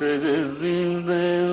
Cause it's in there.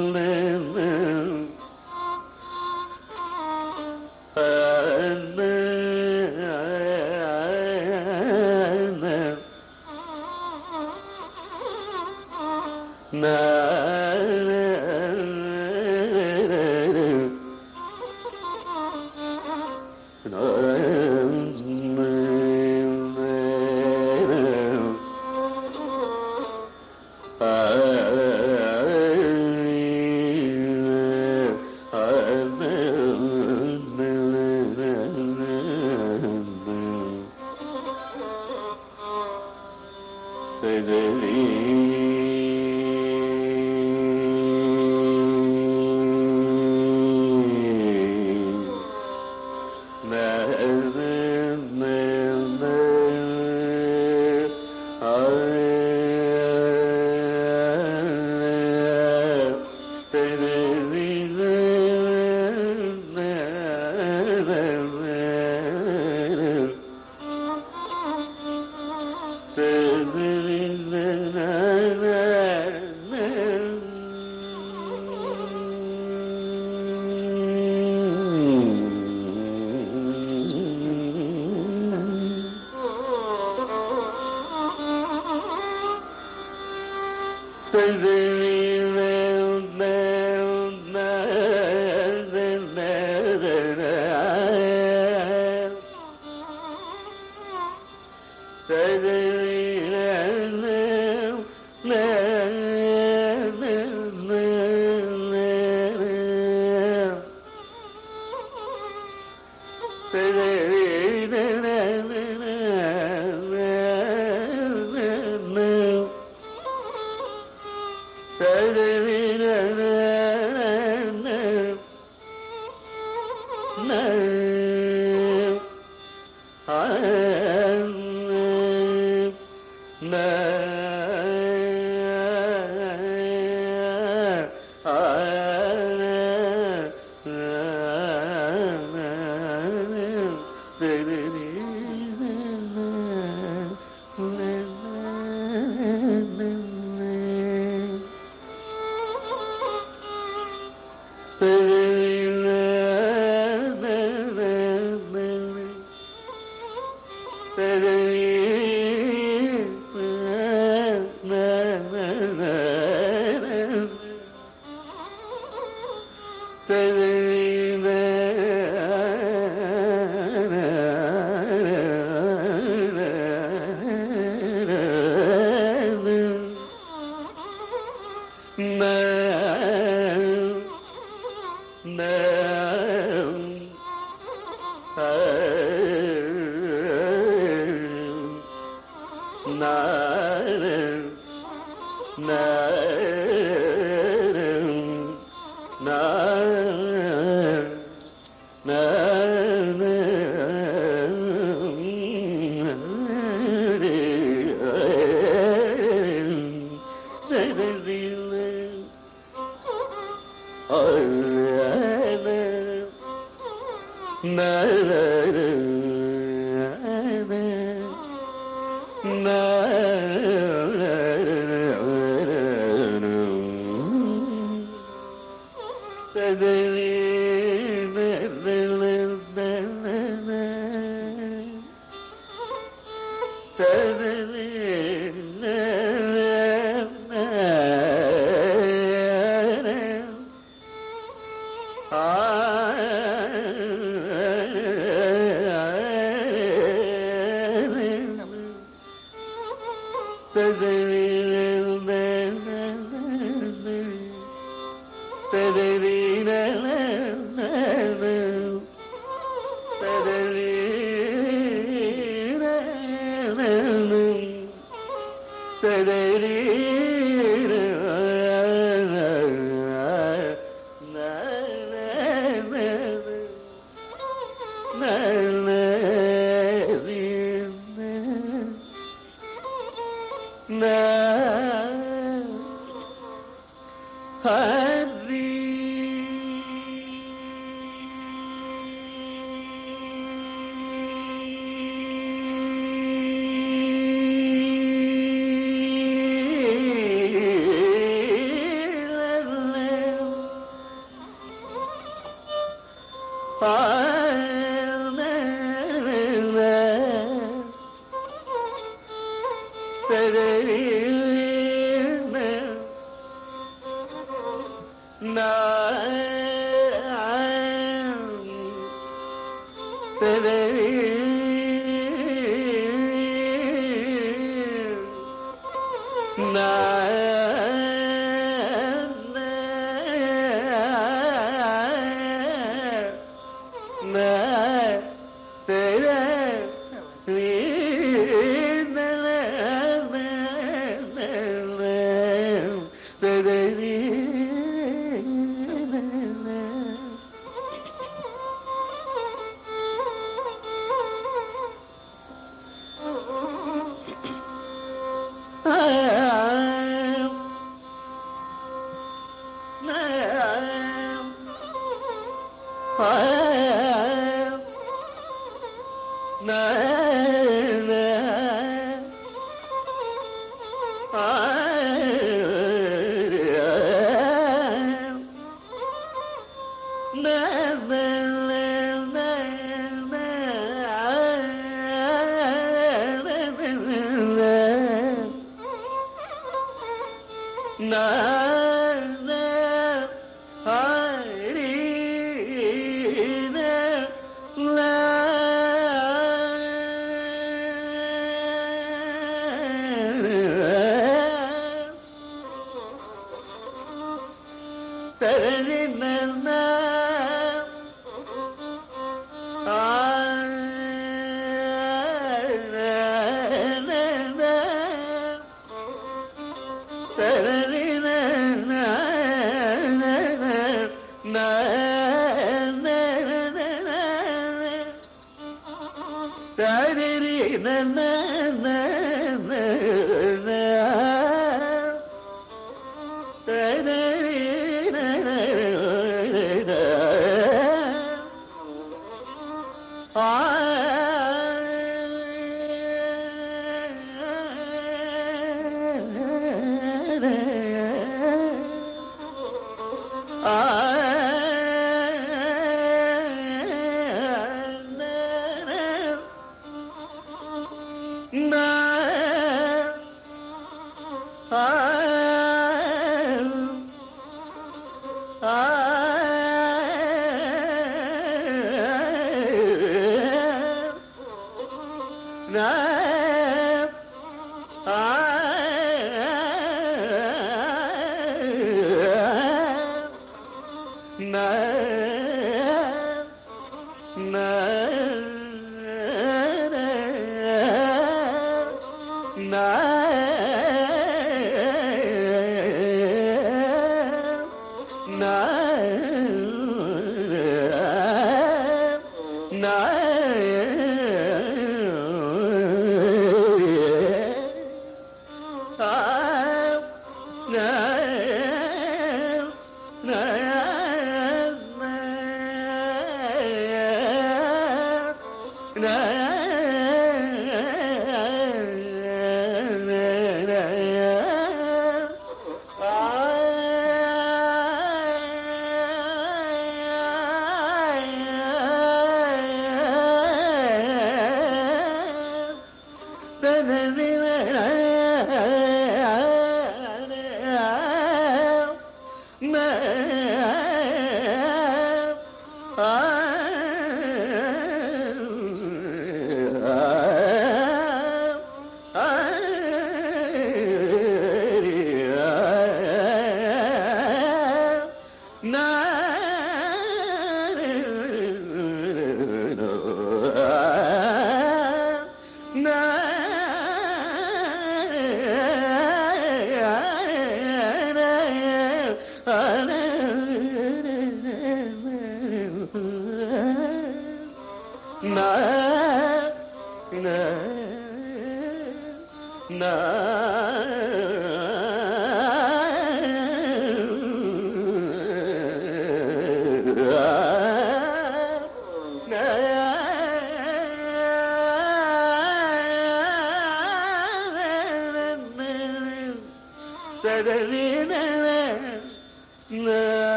我。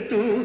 ತೂ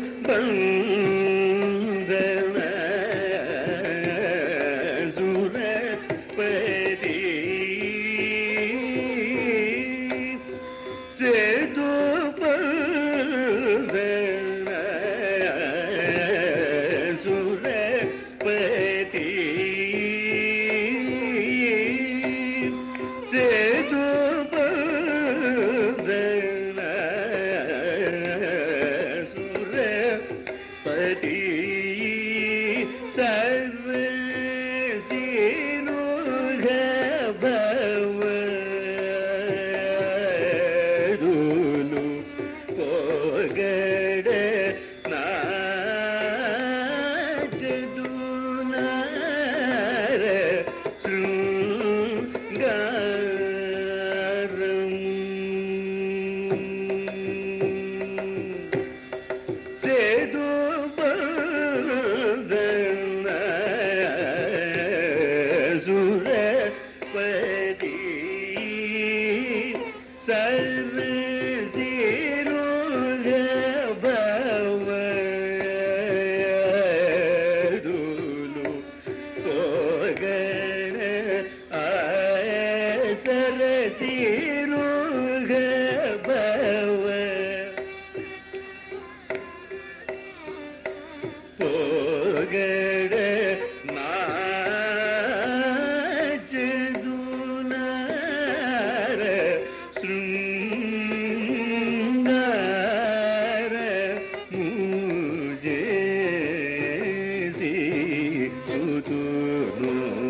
Mm-hmm.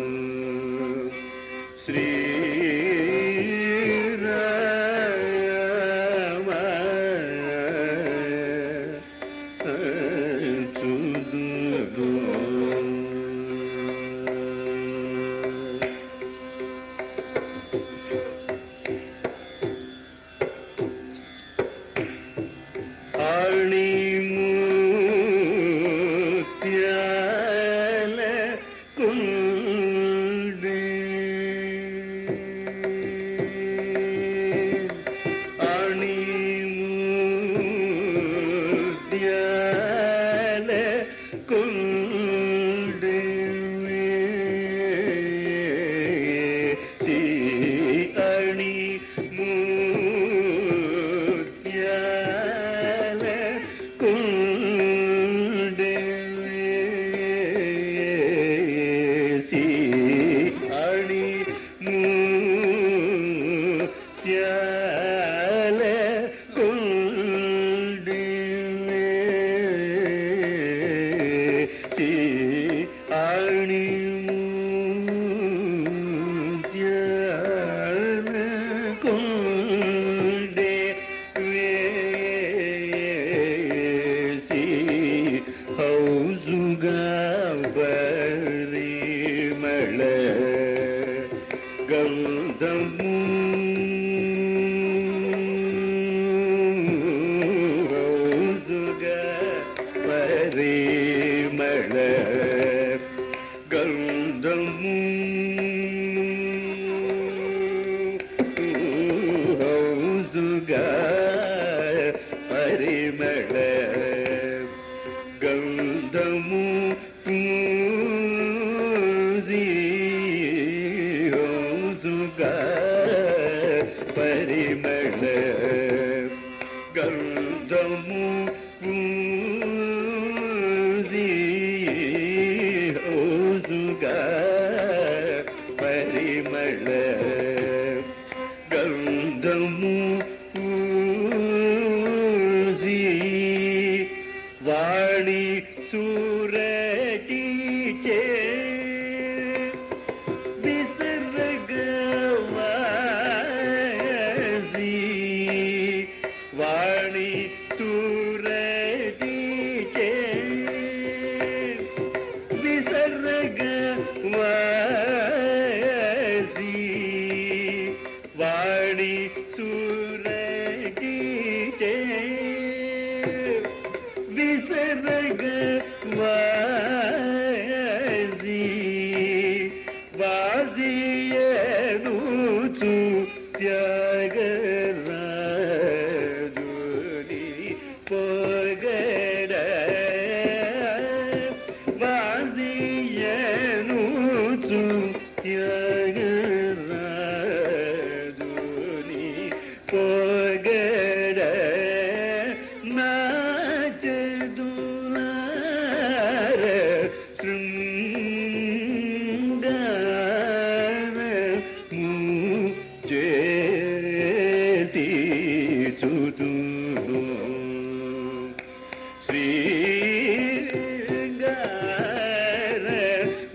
பரிமள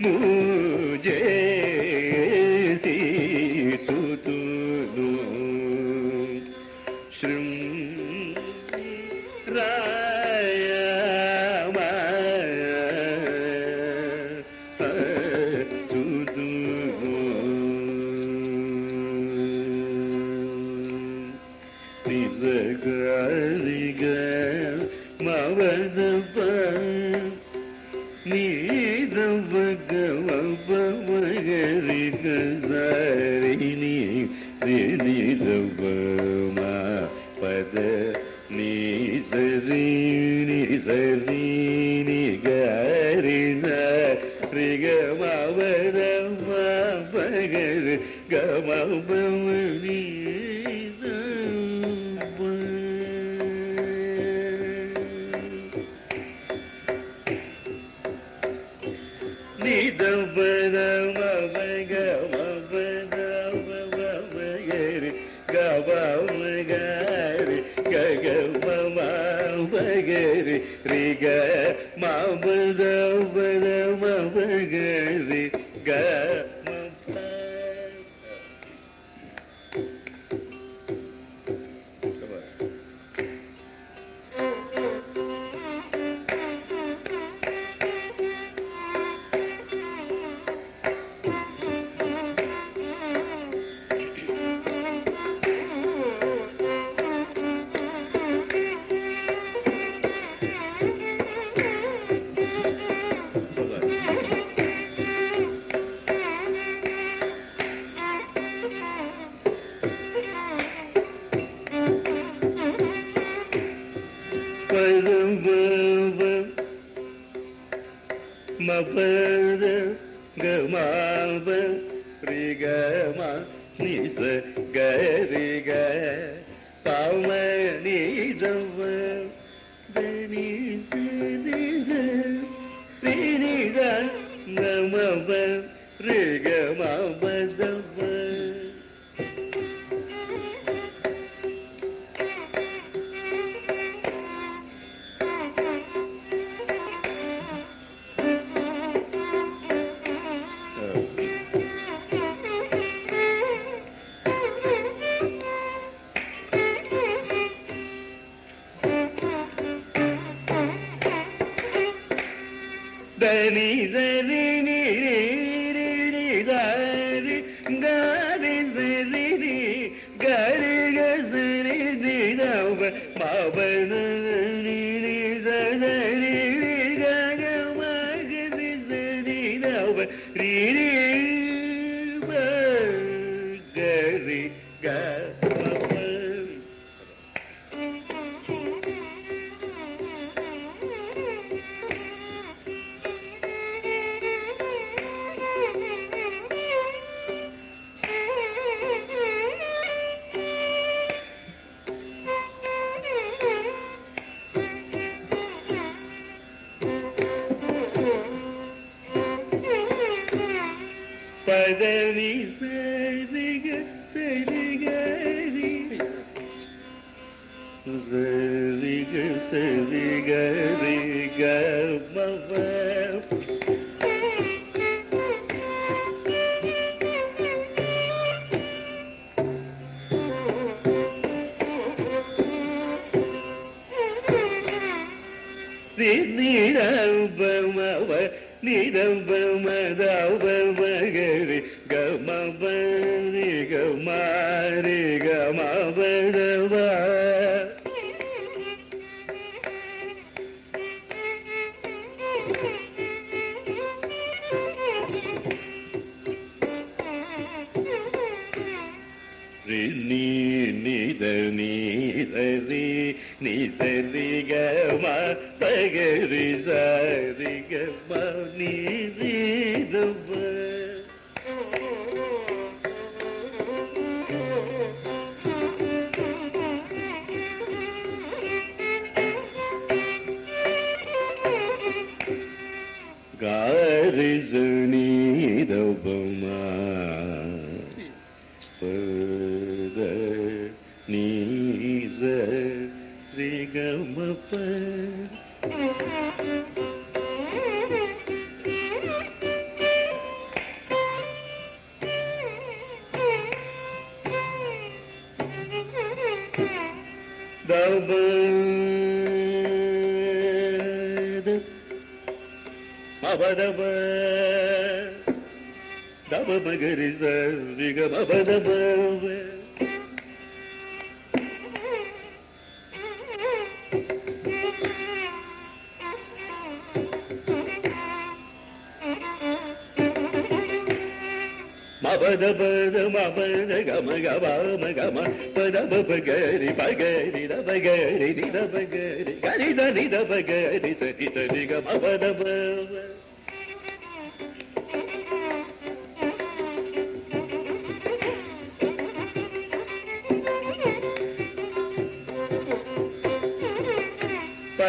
Mm-hmm. മപദ ഗമാപ റിഗമ നിസ ഗരിഗ പവനി Java ദനി സിദിദ റിനിദ ഗമപ റിഗമ ബദ Sarigama గమ గమ గమ పద పగరి పగరి ద పగరి ది ద పగరి గరి ద ది ద పగరి సరి సరి గమ పద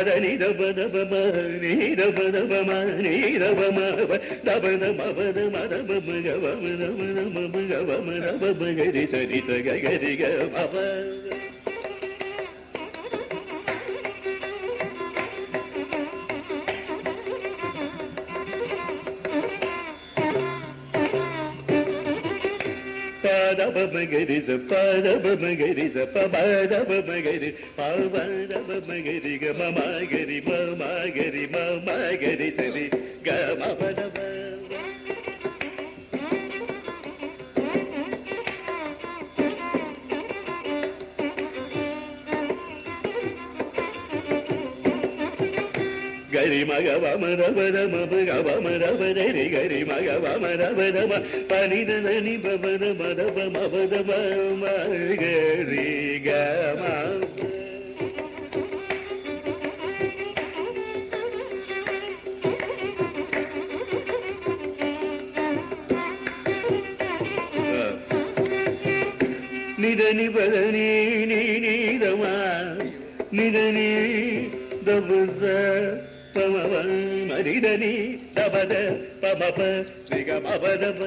పద పద ని ద పద ప మ ని ద పద ప మ ని ద ప మ ప ద ప Gama, gama, gama, gama, gama, gama, gama, gama, gama, gama, గరి మగ వమ రవ రమ గ వమ రవ గరి మగ వమ రవ రమ పని దని బబ రమ రవ గరి గ నిదని బదని నీదమా నిదని దబుద పమవ మరిదని దబద పమప శ్రీగమపదప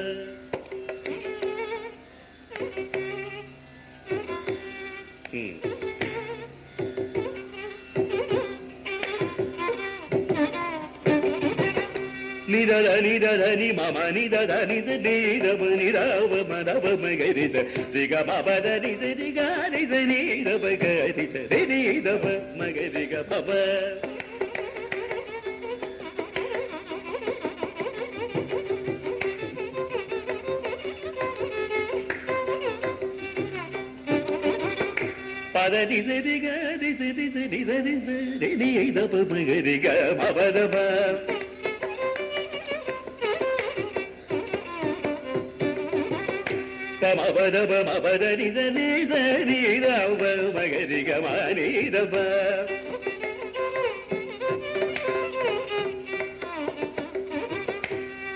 నిదద నిదద ని మమ నిదద నిజ నీరవ నిరవ మనవ మగరిద దిగ మబద నిజ దిగ నిద నీదవ గరిద నీదవ మగరిగ పవ పద నిజ దిగ దిజ దిజ నిజ దిజ నీదవ మగరిగ మబదవ మబదబ మబద నిజ నిజ నీదవ మగరిగ మానీదవ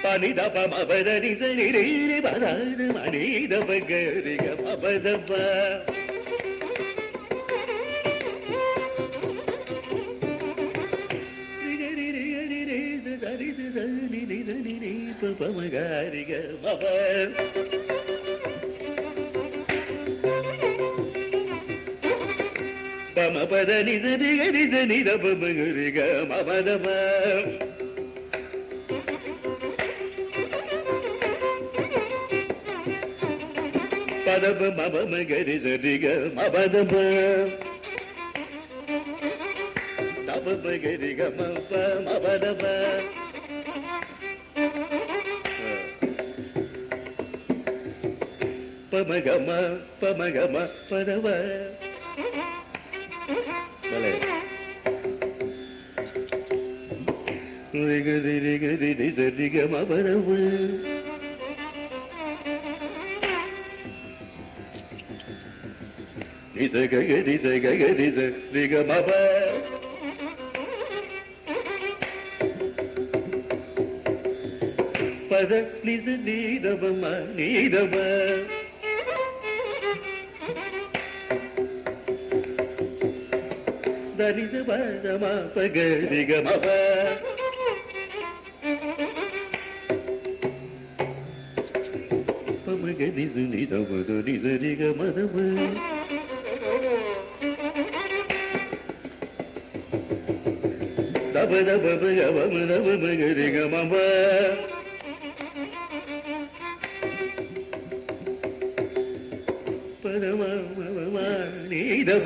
పనిదప మబద నిజ నిరి బదద మనీదవ గరిగ பமகாரிக மவர் பமபத நித நிக நித நித பமகரிக மபதம பதப மபம கரித நிக மபதம தபமகரிக மபதம పమగమ పమగమ పదవ భలే రిగ రిగ రిగ సరిగ మబదమ నిజ గగ నిజ గగ నిజ నిగ మబ పద నిజ నీరవమ నీరవ దనిజ పదమ పగ నిగ పమగ నిజ నిరవ నిజ నిగ మదవ దబ దబ గమ దబ మగరి గమ పరమ. మమ నీ దబ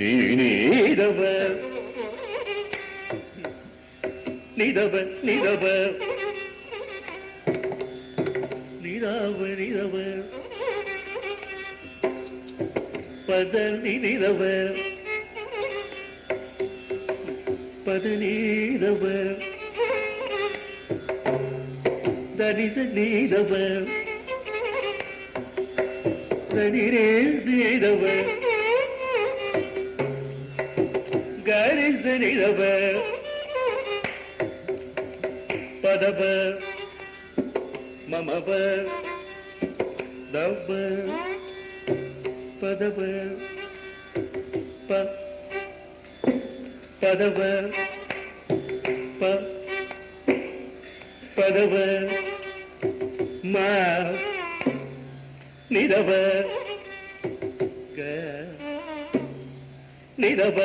நீதவ நிதவ நிதவ நிதாவ நிதவ பத நிதவ பத நீதவ தரிச நீதவ தனிரே நீதவ நிழவ பதவ. மமவ. தவ. பதவ. ப. பதவ. ப. பதவ. ம. நிரவ க. நிரவ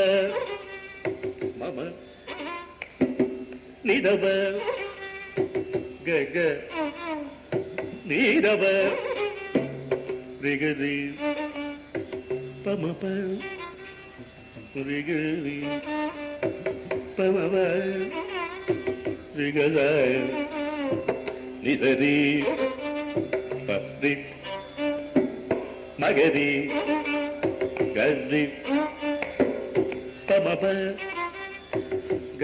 நிதவ. கக நீரவ ரிகதி பமப ரிகதி பமப ரிகத நிதரி பத்ரி மகரி கரி பமப க.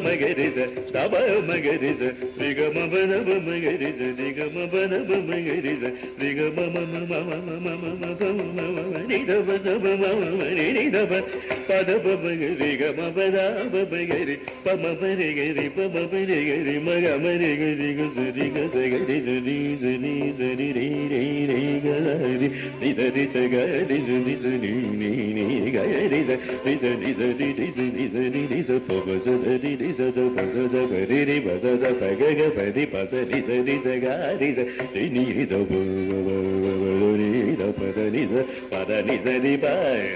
magarize stabaya magarize nigama banava magarize nigama banava magarize nigama mama mama mama mama mama nidava nidava padava magarigama badava magari pamavarigari pamavarigari magamarigari gusirigasagadisuni suni suni riririgari nidadisagadisuni suni nini gayadisa nidadisadidisadidisa pogasadidisa ని జరి గరి జరి జరి ని ని గరి జరి జరి జరి జరి జరి రి జ ప బ జ రి రి జ జ ప జ జ గ రి రి బ జ జ ప గ గ ప రి ప జ రి జ రి జ గ రి జ రి ని రి ద బ బ బ బ రి ద ప ద ని జ ప ద ని జ రి ప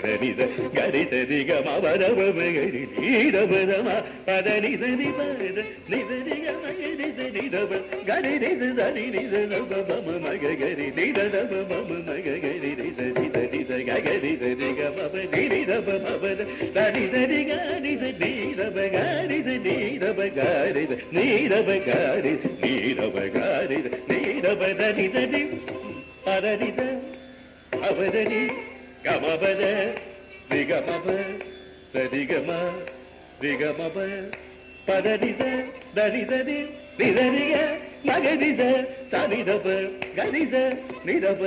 ద ని జ గ రి జ రి గ మ బ ద బ బ గ రి రి ద బ ద మ ప ద ని జ రి ప ద ని జ రి గ మ గ రి జ రి ద బ గ రి రి జ ద రి ని జ ద బ బ మ మ గ గ రి రి ద ద బ మ మ మ గ గ రి రి జ రి ద రి జ గ గ రి జ రి గ మ బ రి రి ద బ మ బ ద ద రి ద రి గ రి జ రి ద బ గ రి జ ని ద బ గ రి జ ని ద బ గ రి ని ద బ గ రి జ ని ద బ ద ని ద ని ప ద ని ద అ బ ద ని గ మ బ ద రి గ మ బ స రి గ మ రి గ మ బ ప ద ని ద ద ని ద ని ని ద ని గ మ గ ని ద స ని ద బ గ ని ద ని ద బ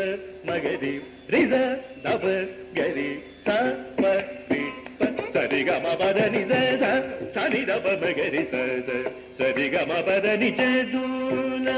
మ గ ని రి ద ద బ గ రి స ప రి ప స రి గ మ ప ద ని ద స స ని ద బ మ గ రి స స స రి గ మ ప ద ని చ దు ల